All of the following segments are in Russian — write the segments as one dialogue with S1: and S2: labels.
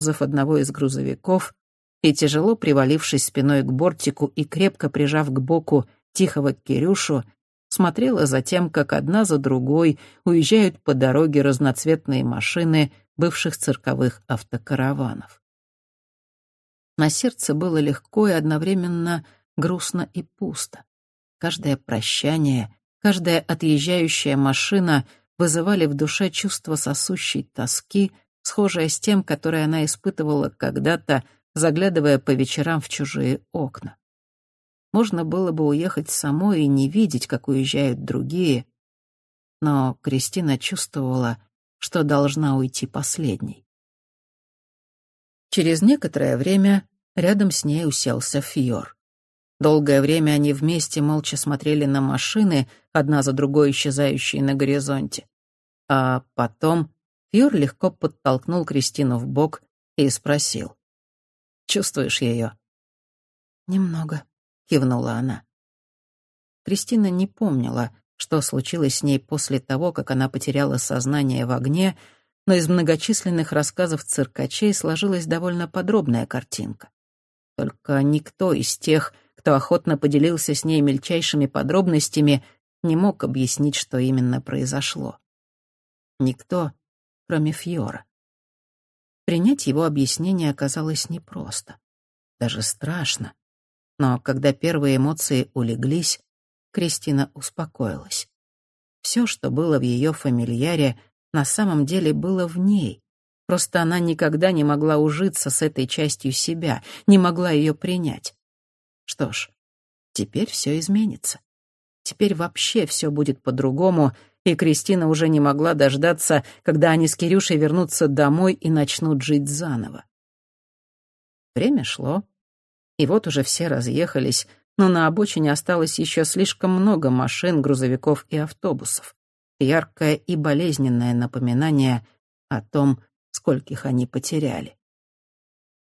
S1: кузов одного из грузовиков и, тяжело привалившись спиной к бортику и крепко прижав к боку тихого Кирюшу, смотрела за тем, как одна за другой уезжают по дороге разноцветные машины бывших цирковых автокараванов. На сердце было легко и одновременно грустно и пусто. Каждое прощание, каждая отъезжающая машина вызывали в душе чувство сосущей тоски, схожее с тем, которое она испытывала когда-то, заглядывая по вечерам в чужие окна. Можно было бы уехать самой и не видеть, как уезжают другие, но Кристина чувствовала, что должна уйти последней. Через некоторое время рядом с ней уселся Фьор. Долгое время они вместе молча смотрели на машины, одна за другой исчезающие на горизонте. А потом Фьор легко подтолкнул Кристину в бок и спросил. «Чувствуешь ее?»
S2: «Немного», —
S1: кивнула она. Кристина не помнила, что случилось с ней после того, как она потеряла сознание в огне, но из многочисленных рассказов циркачей сложилась довольно подробная картинка. Только никто из тех, кто охотно поделился с ней мельчайшими подробностями, не мог объяснить, что именно произошло. Никто, кроме Фьора. Принять его объяснение оказалось непросто, даже страшно. Но когда первые эмоции улеглись, Кристина успокоилась. Все, что было в ее фамильяре, на самом деле было в ней. Просто она никогда не могла ужиться с этой частью себя, не могла ее принять. Что ж, теперь все изменится. Теперь вообще все будет по-другому, и Кристина уже не могла дождаться, когда они с Кирюшей вернутся домой и начнут жить заново. Время шло, и вот уже все разъехались, но на обочине осталось еще слишком много машин, грузовиков и автобусов. Яркое и болезненное напоминание о том, скольких они потеряли.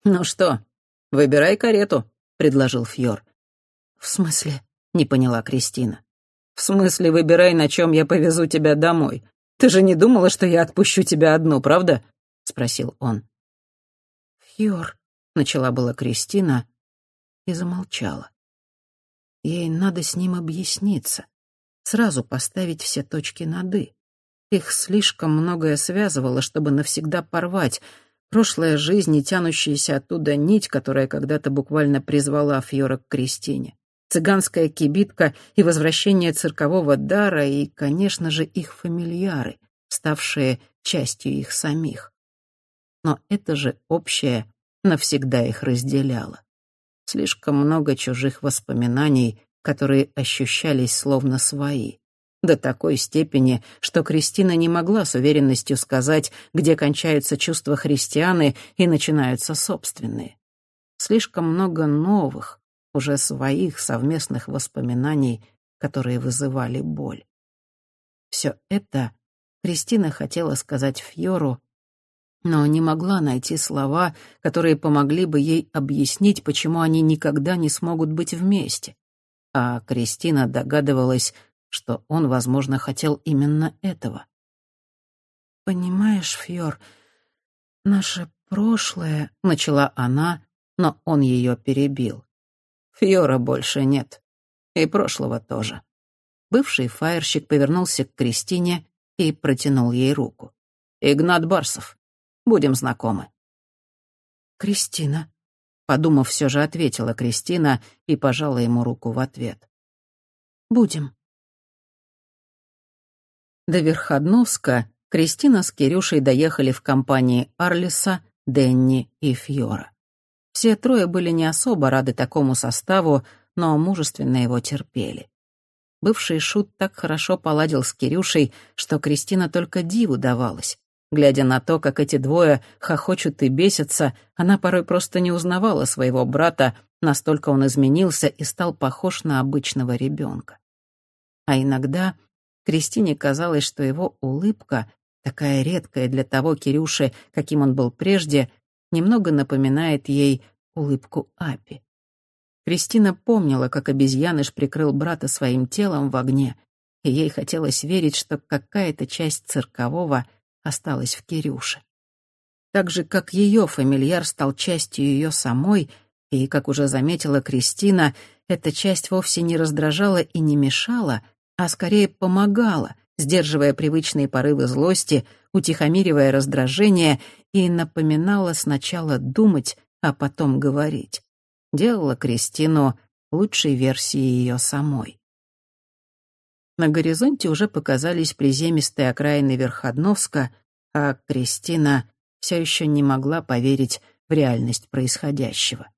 S1: «Ну что, выбирай карету», предложил Фьор. «В смысле?» — не поняла Кристина. «В смысле, выбирай, на чем я повезу тебя домой. Ты же не думала, что я отпущу тебя одну, правда?» — спросил он.
S2: «Фьор», — начала была Кристина и замолчала. Ей надо с ним объясниться, сразу поставить все точки над «и». Их слишком многое связывало, чтобы навсегда порвать — Прошлая жизнь и тянущаяся оттуда нить, которая когда-то буквально призвала Фьора к Кристине. Цыганская кибитка и возвращение циркового дара и, конечно же, их фамильяры, ставшие частью их самих. Но это же общее навсегда их разделяло. Слишком много чужих воспоминаний, которые ощущались словно свои до такой степени, что Кристина не могла с уверенностью сказать, где кончаются чувства христианы и начинаются собственные. Слишком много новых, уже своих совместных воспоминаний, которые вызывали боль. Все это Кристина хотела сказать Фьору, но не могла найти слова, которые помогли бы ей объяснить, почему они никогда не смогут быть вместе. А Кристина догадывалась, что он, возможно, хотел именно этого. «Понимаешь, Фьор, наше прошлое...»
S1: — начала она, но он ее перебил. «Фьора больше нет. И прошлого тоже». Бывший фаерщик повернулся к Кристине и протянул ей руку. «Игнат Барсов. Будем знакомы».
S2: «Кристина», —
S1: подумав, все же ответила Кристина и пожала ему руку в ответ.
S2: «Будем».
S1: До Верходновска Кристина с Кирюшей доехали в компании Арлиса, Денни и Фьора. Все трое были не особо рады такому составу, но мужественно его терпели. Бывший шут так хорошо поладил с Кирюшей, что Кристина только диву давалась. Глядя на то, как эти двое хохочут и бесятся, она порой просто не узнавала своего брата, настолько он изменился и стал похож на обычного ребенка. А иногда Кристине казалось, что его улыбка, такая редкая для того Кирюши, каким он был прежде, немного напоминает ей улыбку Апи. Кристина помнила, как обезьяныш прикрыл брата своим телом в огне, и ей хотелось верить, что какая-то часть циркового осталась в Кирюше. так же, как ее фамильяр стал частью ее самой, и, как уже заметила Кристина, эта часть вовсе не раздражала и не мешала, а скорее помогала, сдерживая привычные порывы злости, утихомиривая раздражение и напоминала сначала думать, а потом говорить. Делала Кристину лучшей версией ее самой. На горизонте уже показались приземистые окраины Верходновска, а Кристина все еще не могла поверить в реальность происходящего.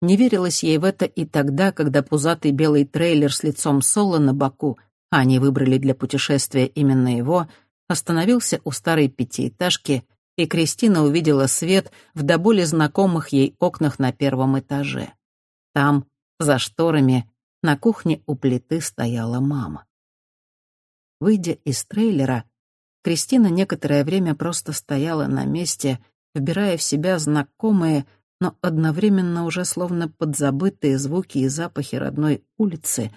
S1: Не верилось ей в это и тогда, когда пузатый белый трейлер с лицом Соло на боку, а они выбрали для путешествия именно его, остановился у старой пятиэтажки, и Кристина увидела свет в до боли знакомых ей окнах на первом этаже. Там, за шторами, на кухне у плиты стояла мама. Выйдя из трейлера, Кристина некоторое время просто стояла на месте, вбирая в себя знакомые, но одновременно уже словно подзабытые звуки и запахи родной улицы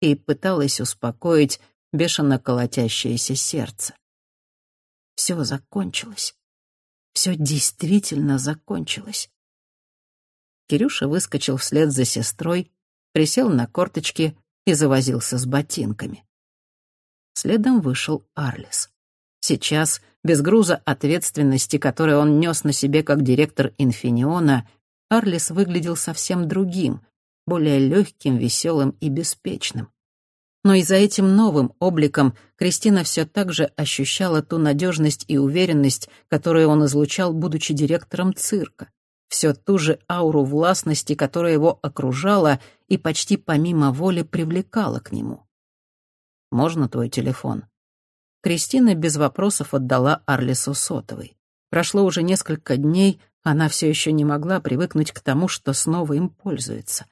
S1: и пыталась успокоить бешено колотящееся сердце. Все закончилось. Все действительно закончилось. Кирюша выскочил вслед за сестрой, присел на корточки и завозился с ботинками. Следом вышел Арлис. Сейчас, без груза ответственности, который он нес на себе как директор Инфиниона, Арлис выглядел совсем другим, более легким, веселым и беспечным. Но и за этим новым обликом Кристина все так же ощущала ту надежность и уверенность, которую он излучал, будучи директором цирка. Все ту же ауру властности, которая его окружала и почти помимо воли привлекала к нему. «Можно твой телефон?» Кристина без вопросов отдала Арлису сотовый. Прошло уже несколько дней, она все еще не могла привыкнуть к тому, что снова им пользуется.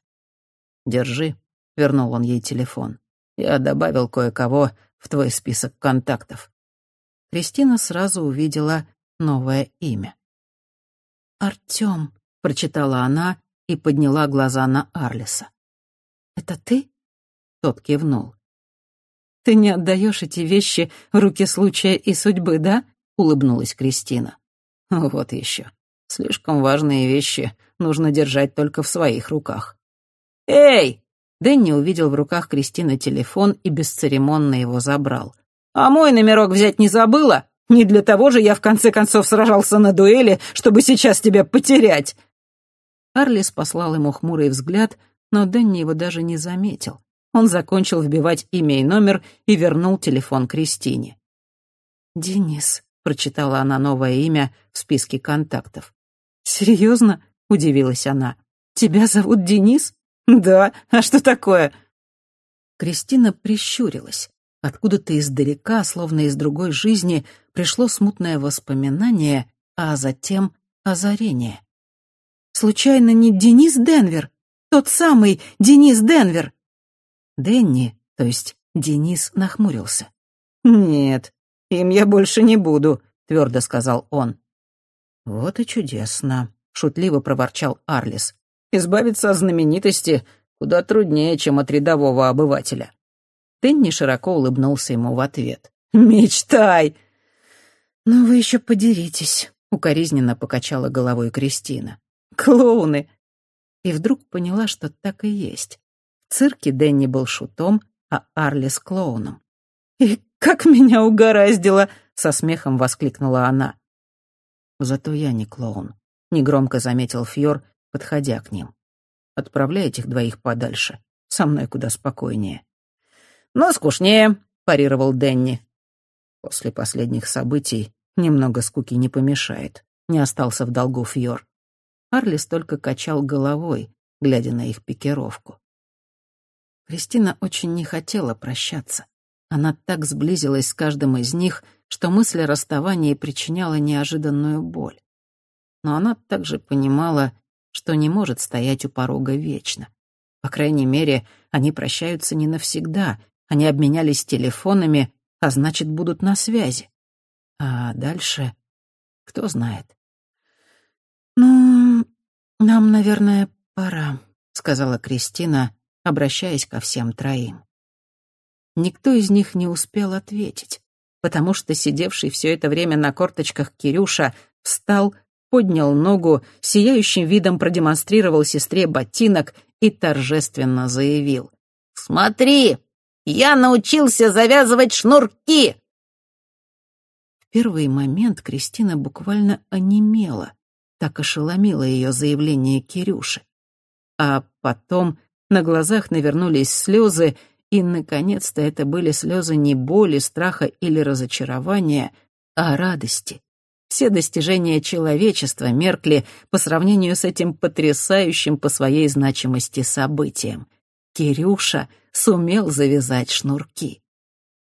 S1: «Держи», — вернул он ей телефон. «Я добавил кое-кого в твой список контактов». Кристина сразу увидела новое имя.
S2: «Артём», —
S1: прочитала она и подняла глаза на Арлиса.
S2: «Это ты?»
S1: Тот кивнул.
S2: «Ты не отдаешь эти вещи в руки случая и судьбы, да?» — улыбнулась Кристина.
S1: «Вот еще. Слишком важные вещи нужно держать только в своих руках». «Эй!» Дэнни увидел в руках Кристины телефон и бесцеремонно его забрал. «А мой номерок взять не забыла? Не для того же я в конце концов сражался на дуэли, чтобы сейчас тебя потерять!» Арлис послал ему хмурый взгляд, но Дэнни его даже не заметил. Он закончил вбивать имя и номер и вернул телефон Кристине.
S2: «Денис», —
S1: прочитала она новое имя в списке контактов.
S2: «Серьезно?» — удивилась она. «Тебя зовут Денис?»
S1: «Да, а что такое?»
S2: Кристина прищурилась. Откуда-то издалека, словно из другой жизни, пришло смутное воспоминание, а затем озарение. «Случайно не Денис Денвер? Тот самый Денис Денвер?»
S1: Дэнни, то есть Денис, нахмурился.
S2: «Нет, им я больше не буду», — твердо сказал он.
S1: «Вот и чудесно», — шутливо проворчал Арлис.
S2: «Избавиться от знаменитости куда труднее, чем от рядового обывателя».
S1: Дэнни широко улыбнулся ему в ответ.
S2: «Мечтай!»
S1: «Ну вы еще подеритесь», — укоризненно покачала головой Кристина.
S2: «Клоуны!»
S1: И вдруг поняла, что так и есть. В цирке Дэнни был шутом, а Арлис — клоуном.
S2: «И как меня угораздило!» — со смехом воскликнула она.
S1: «Зато я не клоун», — негромко заметил Фьор, подходя к ним. «Отправляй этих двоих подальше. Со мной куда спокойнее».
S2: «Но скучнее», — парировал Дэнни.
S1: После последних событий немного скуки не помешает. Не остался в долгу Фьор. Арлис только качал головой, глядя на их пикировку. Кристина очень не хотела прощаться. Она так сблизилась с каждым из них, что мысль о расставании причиняла неожиданную боль. Но она также понимала, что не может стоять у порога вечно. По крайней мере, они прощаются не навсегда, они обменялись телефонами, а значит, будут на связи. А дальше кто знает.
S2: «Ну, нам, наверное, пора», — сказала Кристина,
S1: обращаясь ко всем троим. Никто из них не успел ответить, потому что сидевший все это время на корточках Кирюша встал, поднял ногу, сияющим видом продемонстрировал сестре ботинок и торжественно заявил. «Смотри, я научился завязывать шнурки!» В первый момент Кристина буквально онемела. Так ошеломило ее заявление Кирюши. А потом на глазах навернулись слезы, и, наконец-то, это были слезы не боли, страха или разочарования, а радости. Все достижения человечества меркли по сравнению с этим потрясающим по своей значимости событием. Кирюша сумел завязать шнурки.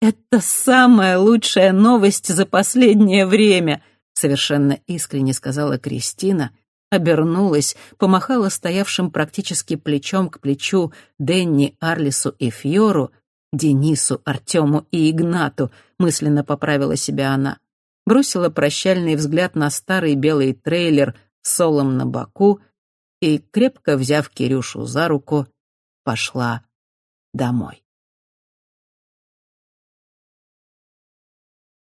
S1: «Это самая лучшая новость за последнее время», — совершенно искренне сказала Кристина, обернулась, помахала стоявшим практически плечом к плечу Денни, Арлису и Фьору, Денису, Артему и Игнату, мысленно поправила себя она бросила прощальный взгляд на старый белый трейлер с солом на боку и, крепко взяв Кирюшу за руку, пошла домой.